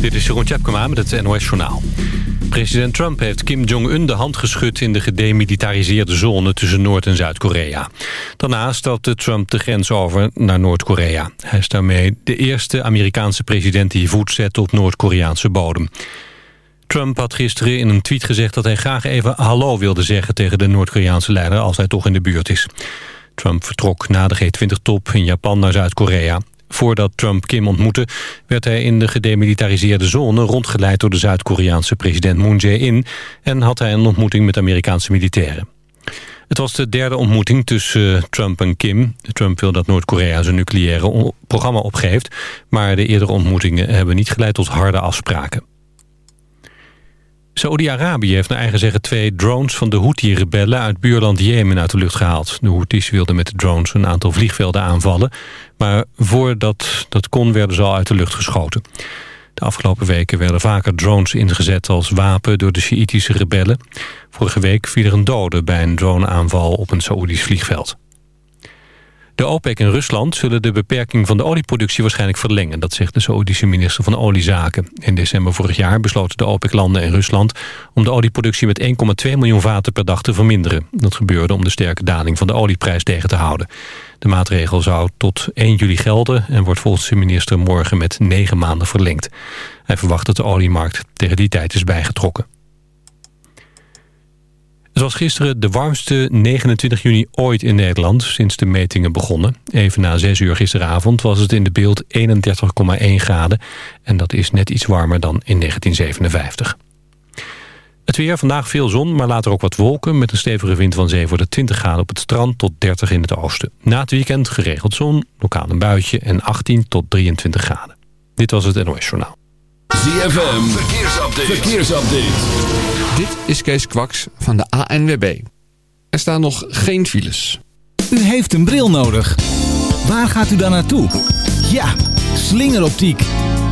Dit is Jeroen Tjepkema met het NOS Journaal. President Trump heeft Kim Jong-un de hand geschud... in de gedemilitariseerde zone tussen Noord- en Zuid-Korea. Daarna stapte Trump de grens over naar Noord-Korea. Hij is daarmee de eerste Amerikaanse president... die voet zet op Noord-Koreaanse bodem. Trump had gisteren in een tweet gezegd dat hij graag even hallo wilde zeggen... tegen de Noord-Koreaanse leider als hij toch in de buurt is. Trump vertrok na de G20-top in Japan naar Zuid-Korea. Voordat Trump Kim ontmoette, werd hij in de gedemilitariseerde zone rondgeleid door de Zuid-Koreaanse president Moon Jae-in en had hij een ontmoeting met Amerikaanse militairen. Het was de derde ontmoeting tussen eh, Trump en Kim. Trump wil dat Noord-Korea zijn nucleaire programma opgeeft, maar de eerdere ontmoetingen hebben niet geleid tot harde afspraken. Saoedi-Arabië heeft naar eigen zeggen twee drones van de Houthi-rebellen uit buurland Jemen uit de lucht gehaald. De Houthis wilden met de drones een aantal vliegvelden aanvallen, maar voordat dat kon werden ze al uit de lucht geschoten. De afgelopen weken werden vaker drones ingezet als wapen door de Sjiitische rebellen. Vorige week viel er een dode bij een droneaanval op een Saoedisch vliegveld. De OPEC en Rusland zullen de beperking van de olieproductie waarschijnlijk verlengen. Dat zegt de Saoedische minister van Oliezaken. In december vorig jaar besloten de OPEC-landen en Rusland... om de olieproductie met 1,2 miljoen vaten per dag te verminderen. Dat gebeurde om de sterke daling van de olieprijs tegen te houden. De maatregel zou tot 1 juli gelden... en wordt volgens de minister morgen met 9 maanden verlengd. Hij verwacht dat de oliemarkt tegen die tijd is bijgetrokken. Het was gisteren de warmste 29 juni ooit in Nederland sinds de metingen begonnen. Even na 6 uur gisteravond was het in de beeld 31,1 graden. En dat is net iets warmer dan in 1957. Het weer, vandaag veel zon, maar later ook wat wolken... met een stevige wind van zee voor de 20 graden op het strand tot 30 in het oosten. Na het weekend geregeld zon, lokaal een buitje en 18 tot 23 graden. Dit was het NOS Journaal. ZFM, verkeersupdate. verkeersupdate. Dit is Kees Kwaks van de ANWB. Er staan nog geen files. U heeft een bril nodig. Waar gaat u dan naartoe? Ja, slingeroptiek.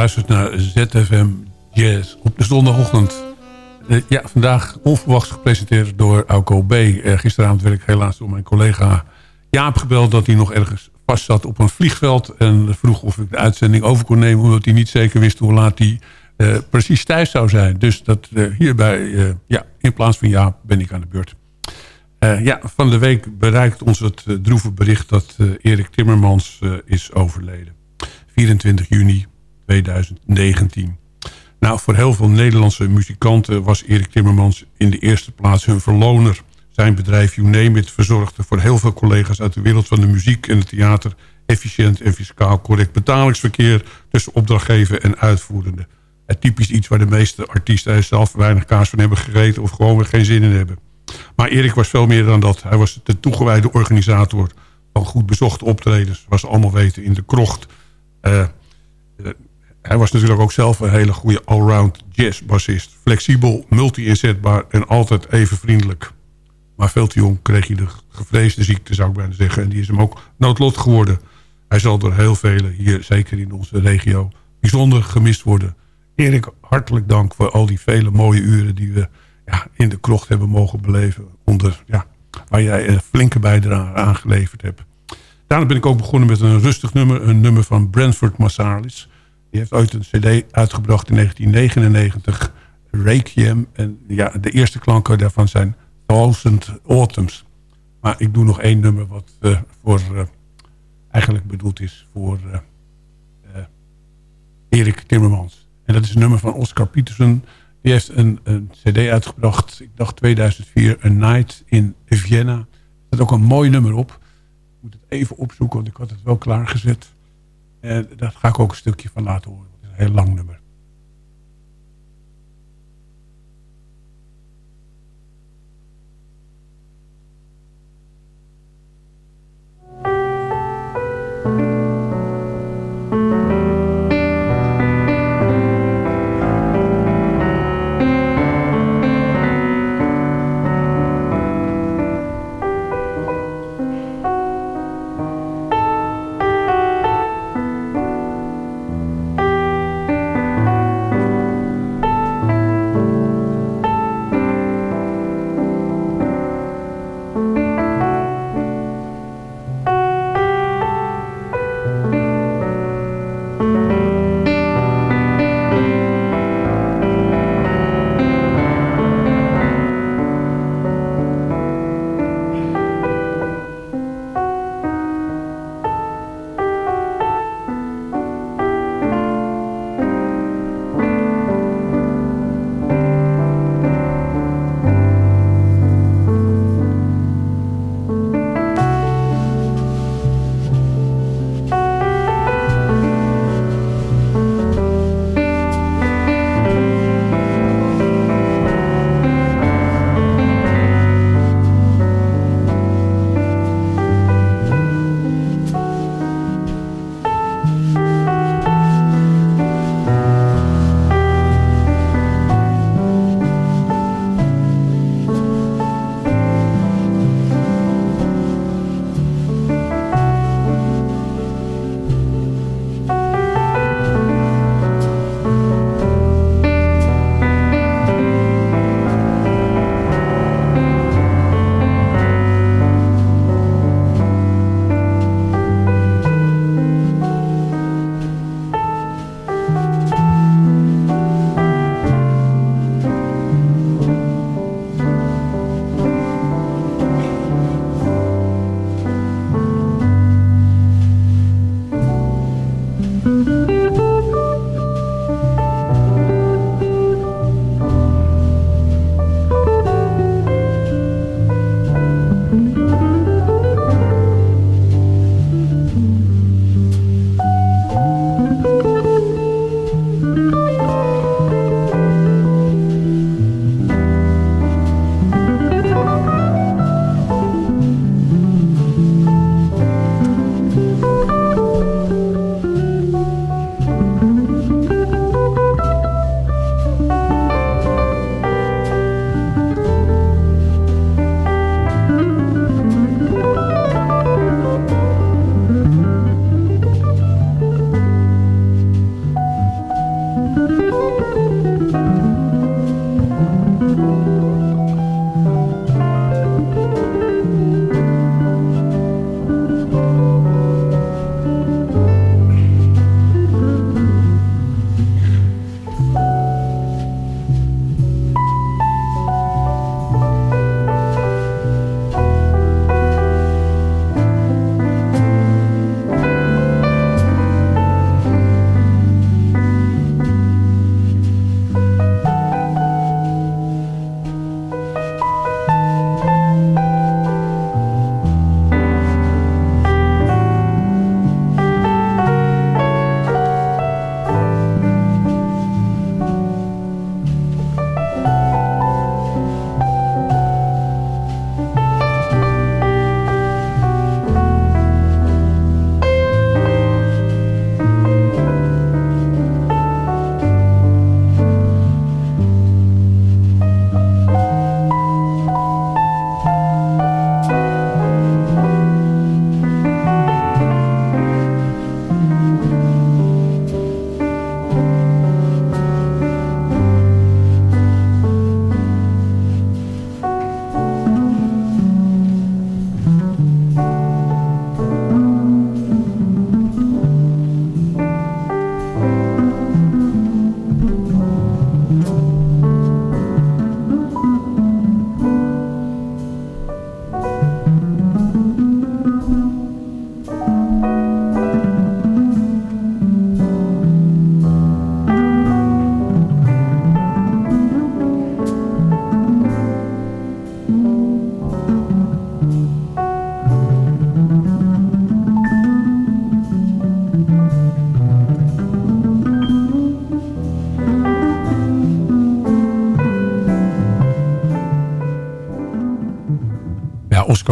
Luistert naar ZFM Jazz op de zondagochtend. Uh, ja, vandaag onverwachts gepresenteerd door Auko B. Uh, gisteravond werd ik helaas door mijn collega Jaap gebeld... dat hij nog ergens vast zat op een vliegveld. En vroeg of ik de uitzending over kon nemen... omdat hij niet zeker wist hoe laat hij precies thuis zou zijn. Dus dat hierbij, ja, in plaats van Jaap ben ik aan de beurt. Ja, van de week bereikt ons het uh, droeve bericht dat Erik Timmermans is overleden. 24 juni 2019. Nou, voor heel veel Nederlandse muzikanten was Erik Timmermans in de eerste plaats hun verloner. Zijn bedrijf You Name It verzorgde voor heel veel collega's uit de wereld van de muziek en het theater efficiënt en fiscaal correct betalingsverkeer tussen opdrachtgever en uitvoerende. Het typisch iets waar de meeste artiesten zelf weinig kaas van hebben gegeten of gewoon weer geen zin in hebben. Maar Erik was veel meer dan dat. Hij was de toegewijde organisator van goed bezochte optredens. Zoals we allemaal weten in de krocht. Uh, hij was natuurlijk ook zelf een hele goede allround jazzbassist. Flexibel, multi-inzetbaar en altijd even vriendelijk. Maar veel te jong kreeg hij de gevreesde ziekte, zou ik bijna zeggen. En die is hem ook noodlot geworden. Hij zal door heel velen hier, zeker in onze regio, bijzonder gemist worden. Erik, hartelijk dank voor al die vele mooie uren die we ja, in de krocht hebben mogen beleven. Onder, ja, waar jij een flinke bijdrage aangeleverd hebt. Daarna ben ik ook begonnen met een rustig nummer. Een nummer van Brentford Marsalis. Die heeft ooit een cd uitgebracht in 1999. Requiem. En ja, de eerste klanken daarvan zijn Thousand Autumns. Maar ik doe nog één nummer wat uh, voor, uh, eigenlijk bedoeld is voor uh, Erik Timmermans. En dat is een nummer van Oscar Peterson... Die heeft een, een cd uitgebracht, ik dacht 2004, A Night in Vienna. Er staat ook een mooi nummer op. Ik moet het even opzoeken, want ik had het wel klaargezet. En daar ga ik ook een stukje van laten horen. Het is een heel lang nummer.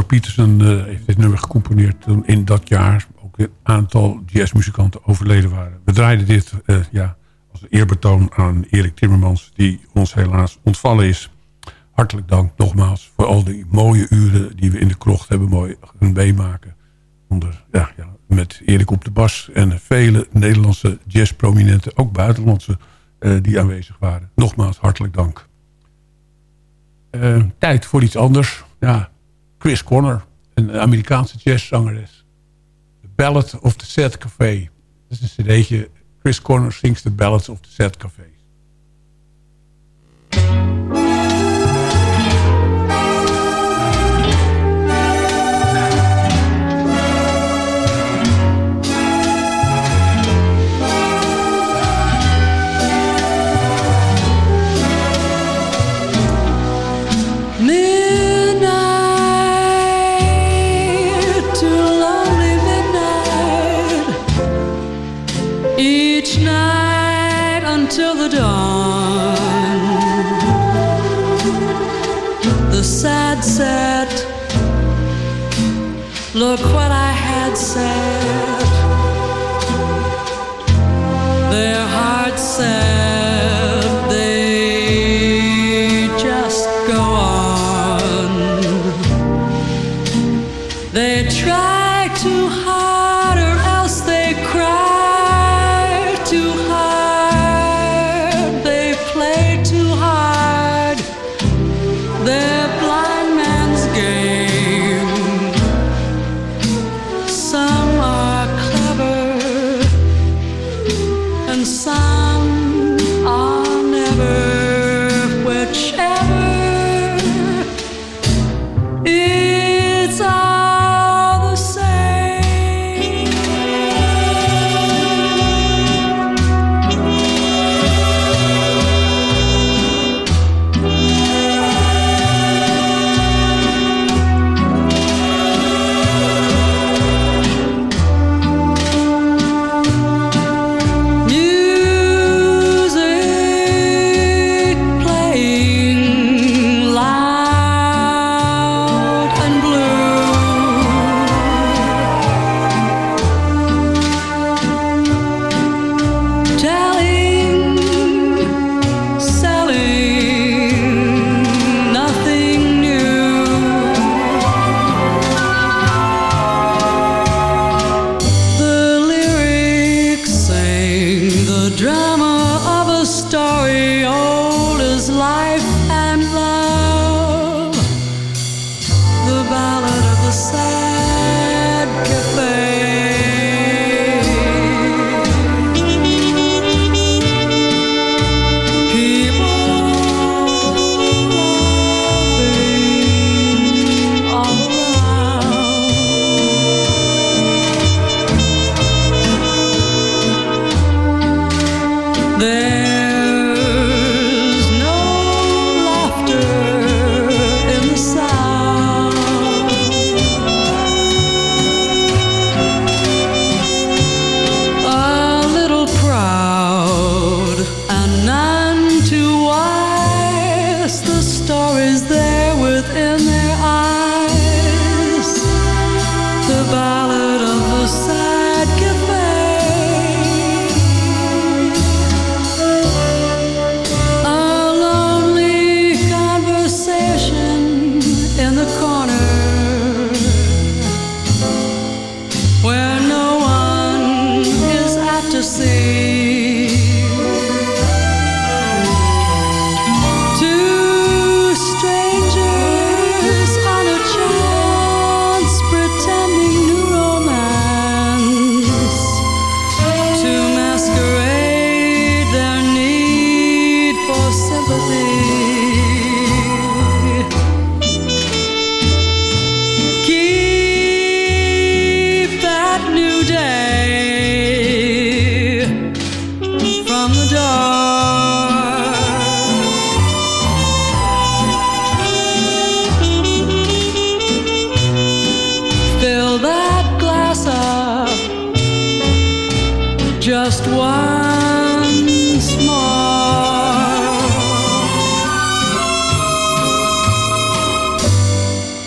Peterson eh, heeft dit nummer gecomponeerd toen in dat jaar ook een aantal jazzmuzikanten overleden waren. We draaiden dit eh, ja, als een eerbetoon aan Erik Timmermans, die ons helaas ontvallen is. Hartelijk dank nogmaals voor al die mooie uren die we in de krocht hebben mooi kunnen meemaken. Onder, ja, ja, met Erik op de bas en vele Nederlandse jazzprominenten, ook buitenlandse, eh, die aanwezig waren. Nogmaals hartelijk dank. Tijd voor iets anders. Ja, Chris Conner, een Amerikaanse jazzzangeres. The Ballad of the Sad Café. Dat is een cd'tje. Chris Conner sings The Ballads of the Sad Café. The sad set. Look what I had said. Their hearts said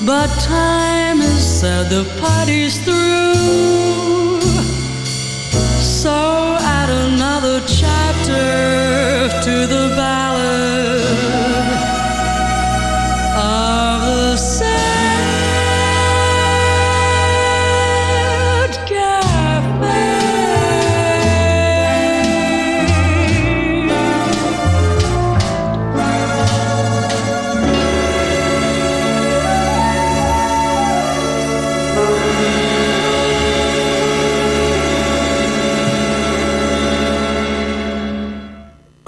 But time has said the party's through. So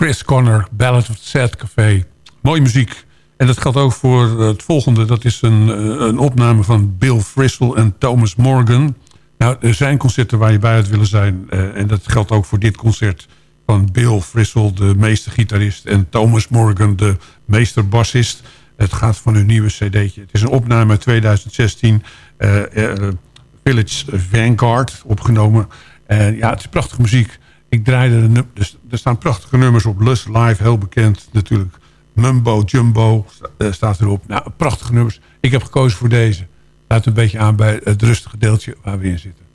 Chris Connor, Ballad of the Sad Café. Mooie muziek. En dat geldt ook voor het volgende. Dat is een, eh, een opname van Bill Frisell en Thomas Morgan. Nou, er zijn concerten waar je bij had willen zijn. eh, en dat geldt ook voor dit concert van Bill Frisell, de meestergitarist... en Thomas Morgan, de meesterbassist. Het gaat van hun nieuwe cd'tje. Het is een opname uit 2016. eh, eh, Village Vanguard opgenomen. En ja, het is prachtige muziek. Ik draaide, de num- dus er staan prachtige nummers op. Lust Live, heel bekend natuurlijk. Mumbo Jumbo eh, staat erop. Nou, prachtige nummers. Ik heb gekozen voor deze. Laat een beetje aan bij het rustige deeltje waar we in zitten.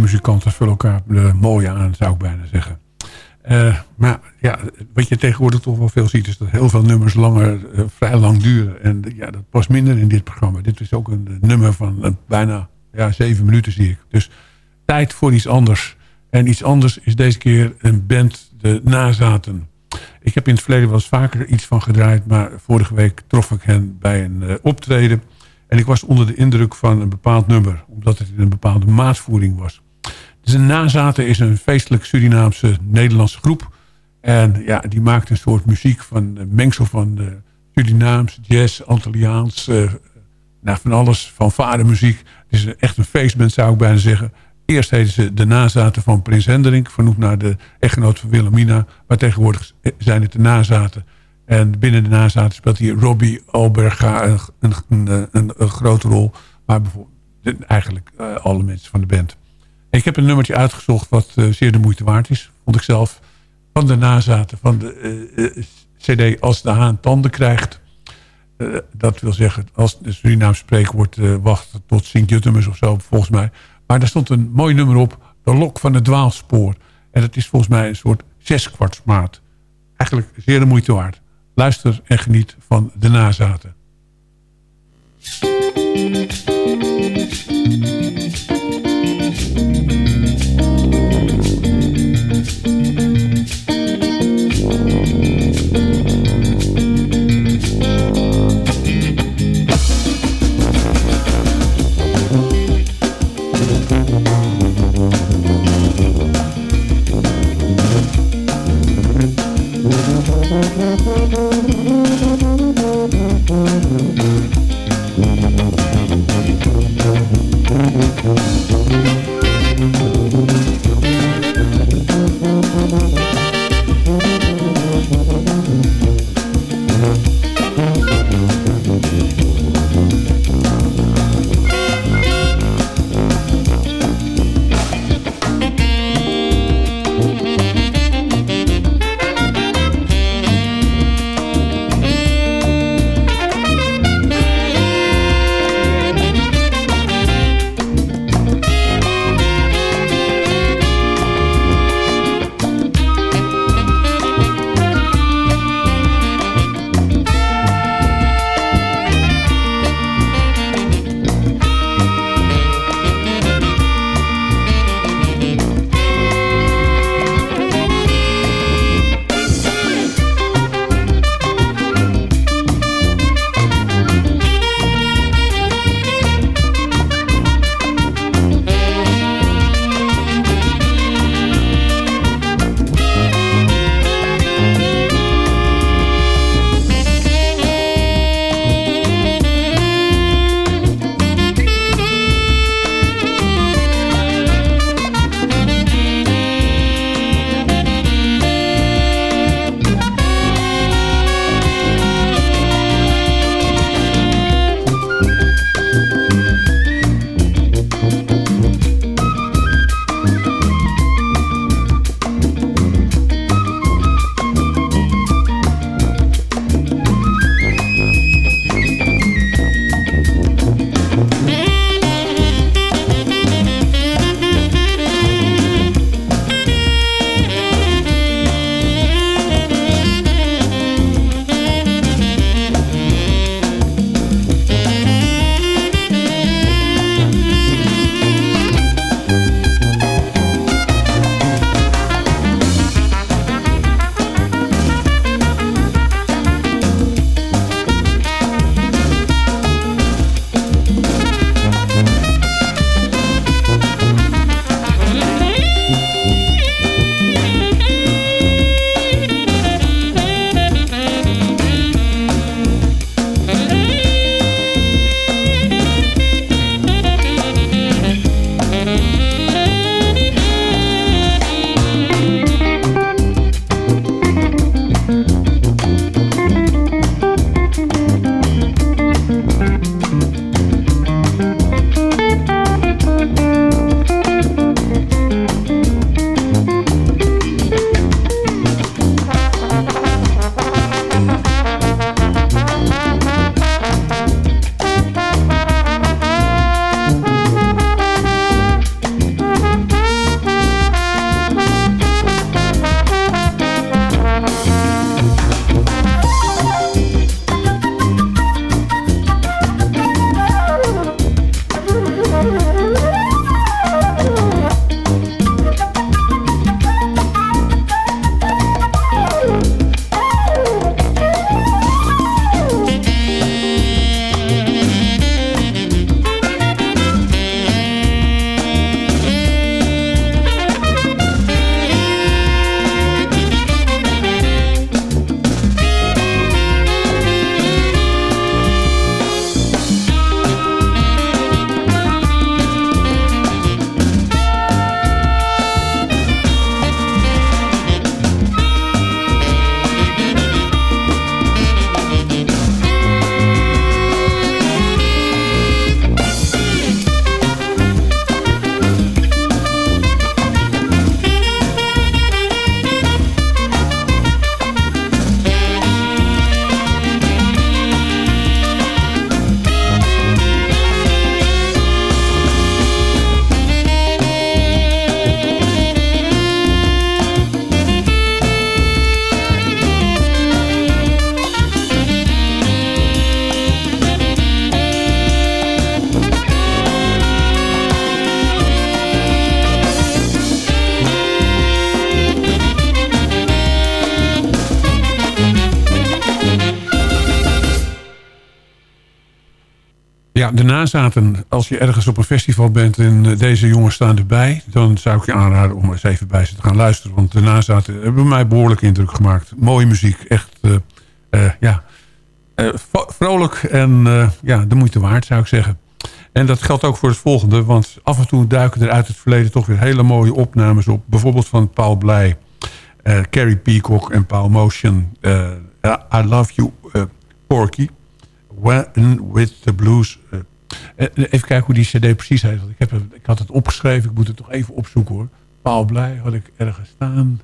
Muzikanten vullen elkaar uh, mooi aan, zou ik bijna zeggen. Uh, maar ja, wat je tegenwoordig toch wel veel ziet... is dat heel veel nummers langer, uh, vrij lang duren. En ja, dat past minder in dit programma. Dit is ook een nummer van bijna ja, zeven minuten, zie ik. Dus tijd voor iets anders. En iets anders is deze keer een band, de Nazaten. Ik heb in het verleden wel eens vaker iets van gedraaid... maar vorige week trof ik hen bij een optreden... En ik was onder de indruk van een bepaald nummer. Omdat het in een bepaalde maatvoering was. De Nazaten is een feestelijk Surinaamse Nederlandse groep. En ja, die maakt een soort muziek van een mengsel van uh, Surinaams, jazz, Antilliaans. Uh, nou, van alles, van vadermuziek. Het is echt een feestband zou ik bijna zeggen. Eerst heten ze de nazaten van Prins Hendrik. Vernoemd naar de echtgenoot van Wilhelmina. Maar tegenwoordig zijn het de nazaten en binnen de nazaten speelt hier Robbie Alberga een, een, een, grote rol. Maar bijvoorbeeld eigenlijk alle mensen van de band. Ik heb een nummertje uitgezocht wat uh, zeer de moeite waard is. Vond ik zelf. Van de nazaten van de uh, cd Als de haan tanden krijgt. dat wil zeggen, als de Surinaams spreekwoord wacht tot Sint-Juttemus of zo, volgens mij. Maar daar stond een mooi nummer op. De lok van het dwaalspoor. En dat is volgens mij een soort zeskwartsmaat. Eigenlijk zeer de moeite waard. Luister en geniet van de nazaten. Nazaten. Als je ergens op een festival bent en eh, deze jongens staan erbij... dan zou ik je aanraden om eens even bij ze te gaan luisteren. Want de nazaten hebben mij behoorlijk indruk gemaakt. Mooie muziek, echt eh, eh, ja, vrolijk en ja, de moeite waard zou ik zeggen. En dat geldt ook voor het volgende. Want af en toe duiken er uit het verleden toch weer hele mooie opnames op. Bijvoorbeeld van Paul Blij, Carrie Peacock en Paul Motion. I Love You, Porky. When with the Blues. Eh. Eh, even kijken hoe die cd precies heet. Want ik, heb, ik had het opgeschreven. Ik moet het toch even opzoeken hoor. Paul Blij had ik ergens staan.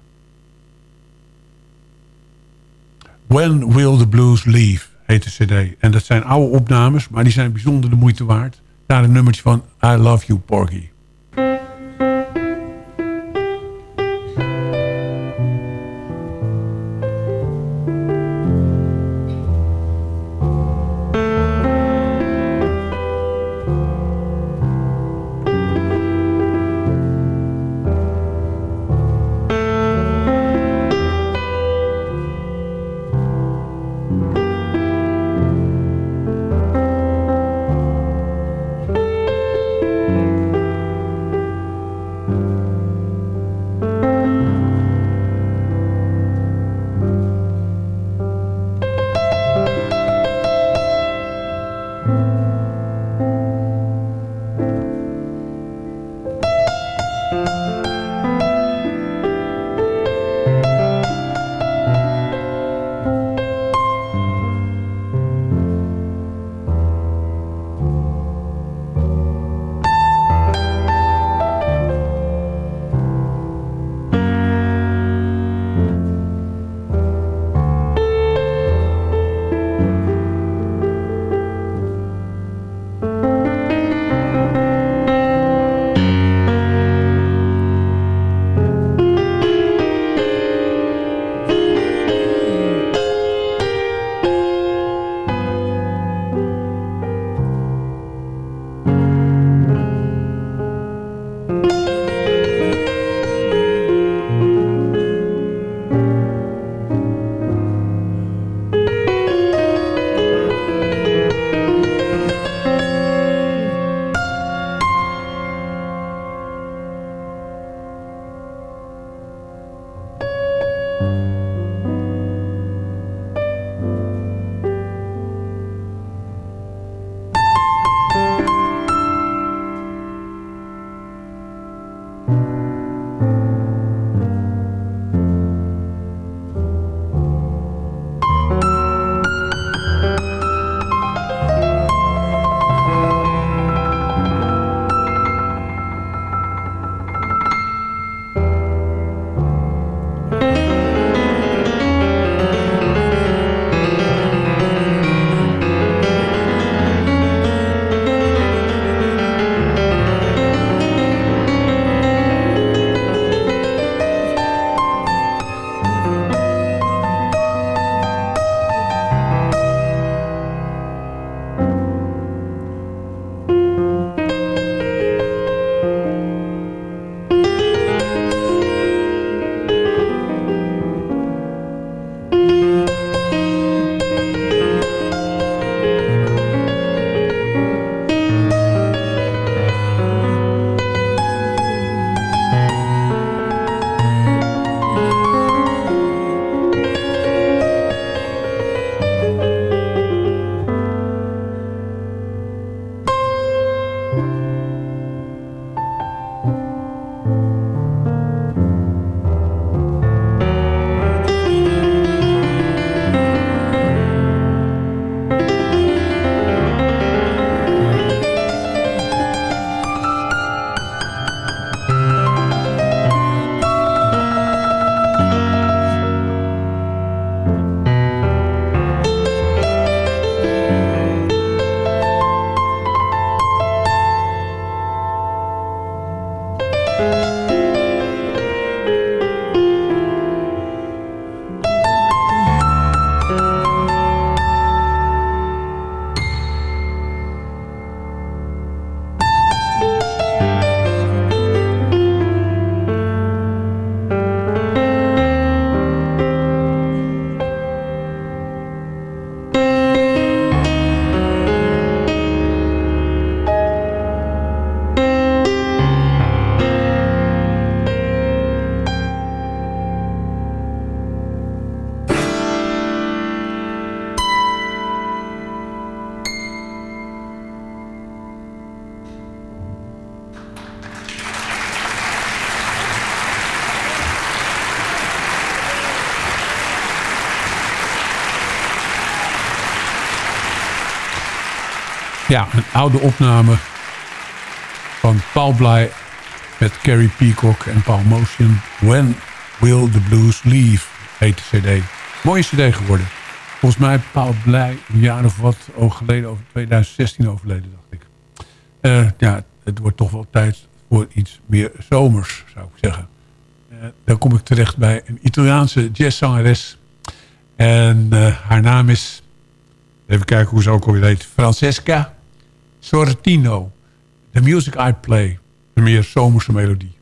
When Will the Blues Leave heet de cd. En dat zijn oude opnames, maar die zijn bijzonder de moeite waard. Daar een nummertje van I Love You Porky. Ja, een oude opname van Paul Bly met Carrie Peacock en Paul Motion. When Will the Blues Leave heet de cd. Mooie cd geworden. Volgens mij Paul Blij een jaar of wat geleden, over 2016 overleden, dacht ik. Eh, ja, het wordt toch wel tijd voor iets meer zomers, zou ik zeggen. Eh, dan kom ik terecht bij een Italiaanse jazzzangeres. En eh, haar naam is, even kijken hoe ze ook alweer heet, Francesca Sortino, The Music I Play, de meer zomerse melodie.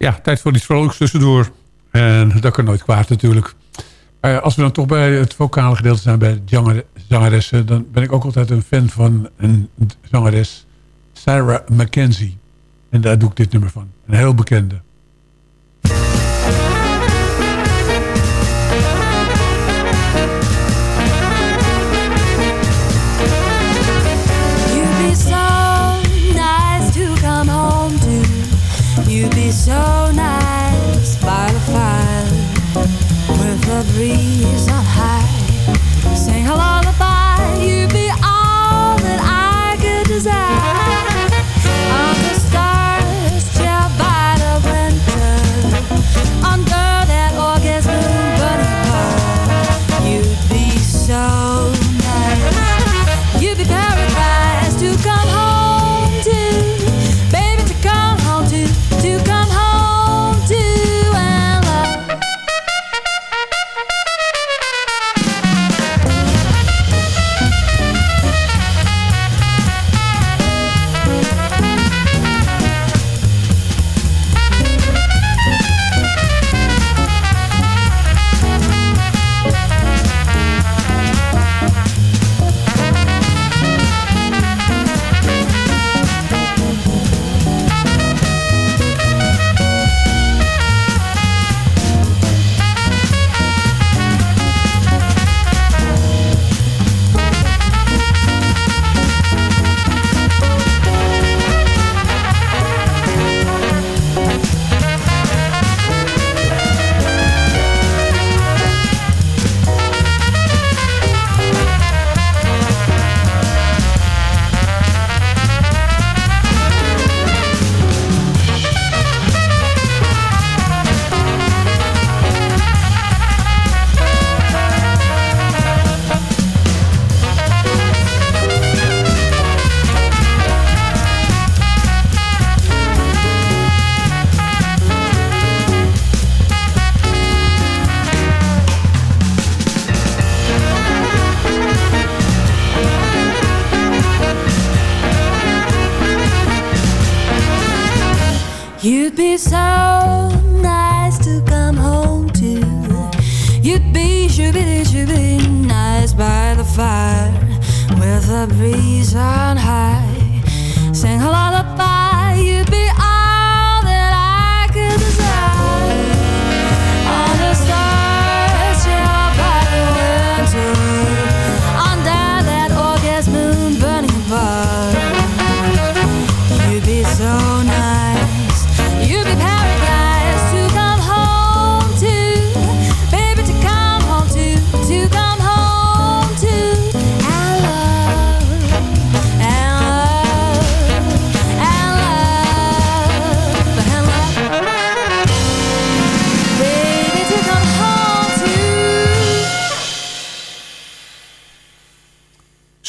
ja, tijd voor die vrolijks tussendoor. En dat kan nooit kwaad natuurlijk. Eh, als we dan toch bij het vocale gedeelte zijn bij de zangeressen... dan ben ik ook altijd een fan van een zangeres, Sarah McKenzie. En daar doe ik dit nummer van. Een heel bekende. Please.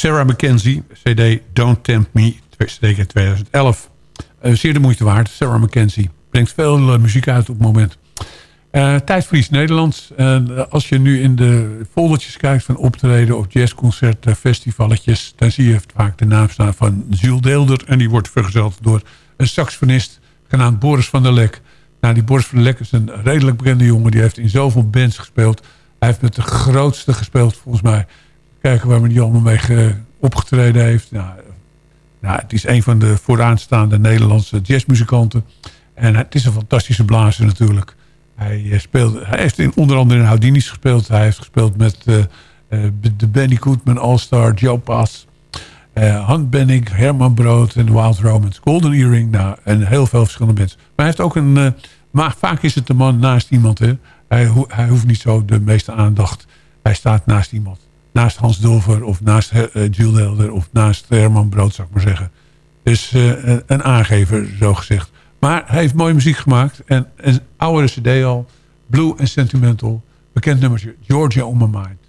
Sarah McKenzie, CD Don't Tempt Me, CD 2011. Eh, zeer de moeite waard. Sarah McKenzie brengt veel eh, muziek uit op het moment. Eh Tijdvries Nederlands. En, eh, als je nu in de foldertjes kijkt van optreden of jazzconcerten, festivalletjes... dan zie je vaak de naam staan van Jules Deelder. En die wordt vergezeld door een saxofonist genaamd Boris van der Lek. Nou, die Boris van der Lek is een redelijk bekende jongen. Die heeft in zoveel bands gespeeld. Hij heeft met de grootste gespeeld volgens mij. Kijken waar hij allemaal mee ge- opgetreden heeft. Nou, nou, het is een van de vooraanstaande Nederlandse jazzmuzikanten. En het is een fantastische blazer natuurlijk. Hij, eh, speelde, hij heeft in, onder andere in Houdini's gespeeld. Hij heeft gespeeld met eh, eh, de Benny Goodman All-Star, Joe Pass... eh Hunt Benning, Herman Brood en Wild Romance, Golden Earring. Nou, en heel veel verschillende bands. Maar hij heeft ook een... eh, maar vaak is het de man naast iemand. Hè. Hij, hij hoeft niet zo de meeste aandacht. Hij staat naast iemand. Naast Hans Dulver of naast eh, eh, Jules Helder of naast Herman Brood, zou ik maar zeggen. Dus eh, een- aangever, zo gezegd. Maar hij heeft mooie muziek gemaakt. En een oudere cd al. Blue and Sentimental. Bekend nummertje. Georgia on my mind.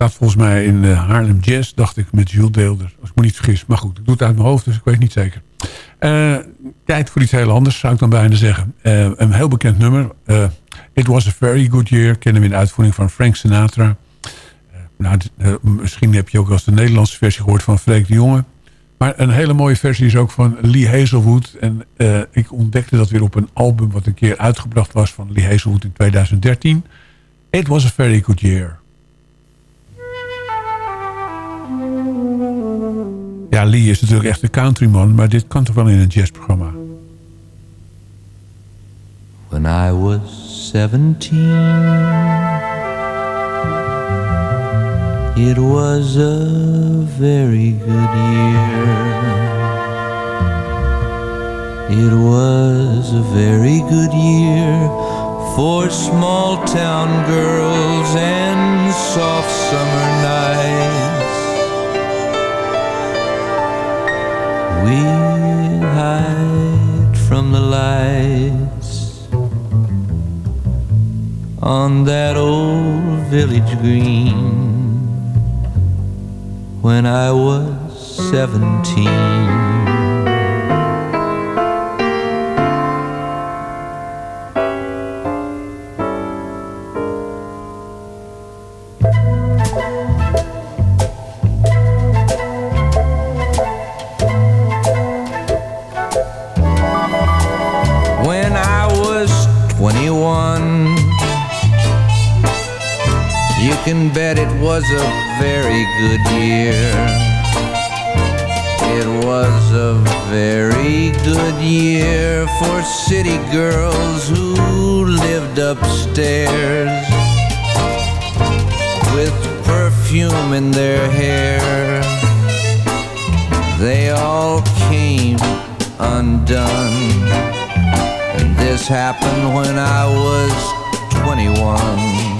Staat volgens mij in eh, Haarlem Jazz, dacht ik, met Jules Deelder. Als ik me niet vergis. Maar goed, ik doe het uit mijn hoofd, dus ik weet niet zeker. Eh, tijd voor iets heel anders, zou ik dan bijna zeggen. Eh, een heel bekend nummer. eh, It Was a Very Good Year. Kennen we in de uitvoering van Frank Sinatra. Nou, misschien heb je ook wel eens de Nederlandse versie gehoord van Freek de Jonge. Maar een hele mooie versie is ook van Lee Hazelwood. En ik ontdekte dat weer op een album wat een keer uitgebracht was van Lee Hazelwood in 2013. It Was a Very Good Year. Ja, Lee is natuurlijk echt een countryman, maar dit kan toch wel in een jazzprogramma. When I was 17, it was a very good year. It was a very good year for small town girls and soft summer nights. We hide from the lights on that old village green when I was seventeen. A very good year. It was a very good year for city girls who lived upstairs with perfume in their hair. They all came undone. And this happened when I was 21.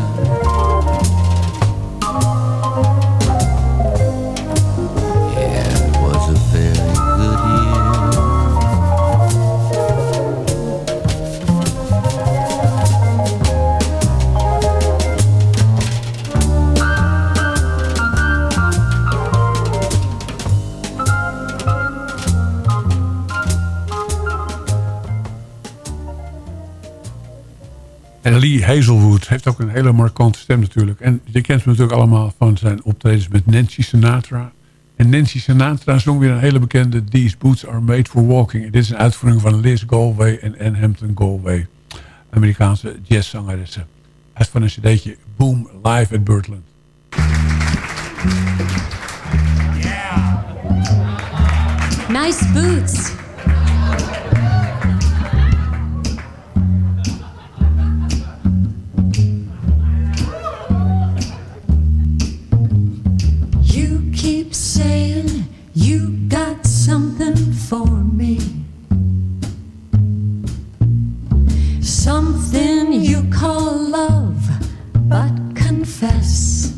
Lee Hazelwood heeft ook een hele markante stem natuurlijk. En je kent hem natuurlijk allemaal van zijn optredens met Nancy Sinatra. En Nancy Sinatra zong weer een hele bekende These Boots Are Made For Walking. Dit is een uitvoering van Liz Galway en Anne Hampton Galway. Amerikaanse jazzzangeressen. Uit van een cd'tje Boom Live at Birdland. Nice boots. Keep saying you got something for me. Something you call love, but confess.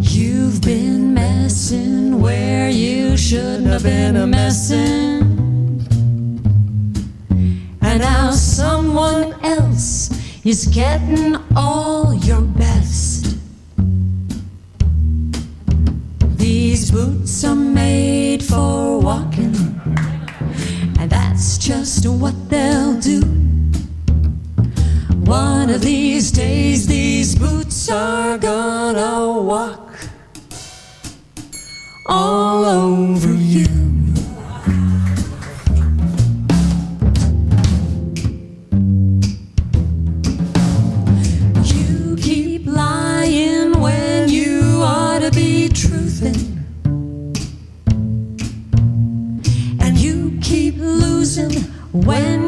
You've been messing where you shouldn't have been a messing. And now someone else is getting all your best. Boots are made for walking, and that's just what they'll do. One of these days, these boots are gonna walk all over you. When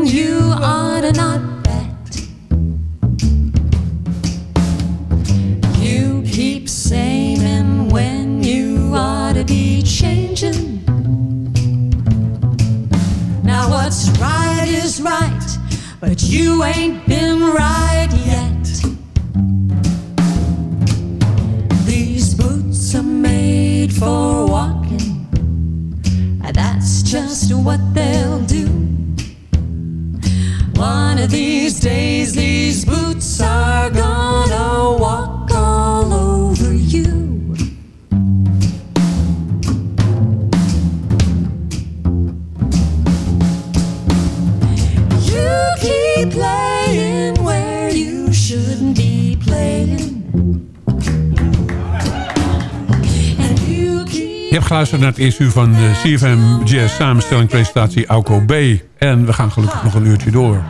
naar het eerste uur van CFM Jazz samenstelling presentatie Auko B. En we gaan gelukkig nog een uurtje door.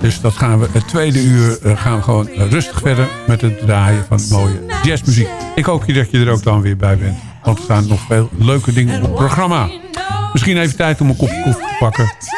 Dus dat gaan we het tweede uur eh, gaan we gewoon rustig verder met het draaien van mooie jazzmuziek. Ik hoop dat je er ook dan weer bij bent. Want er staan nog veel leuke dingen op het programma. Misschien even tijd om een kopje koffie te pakken.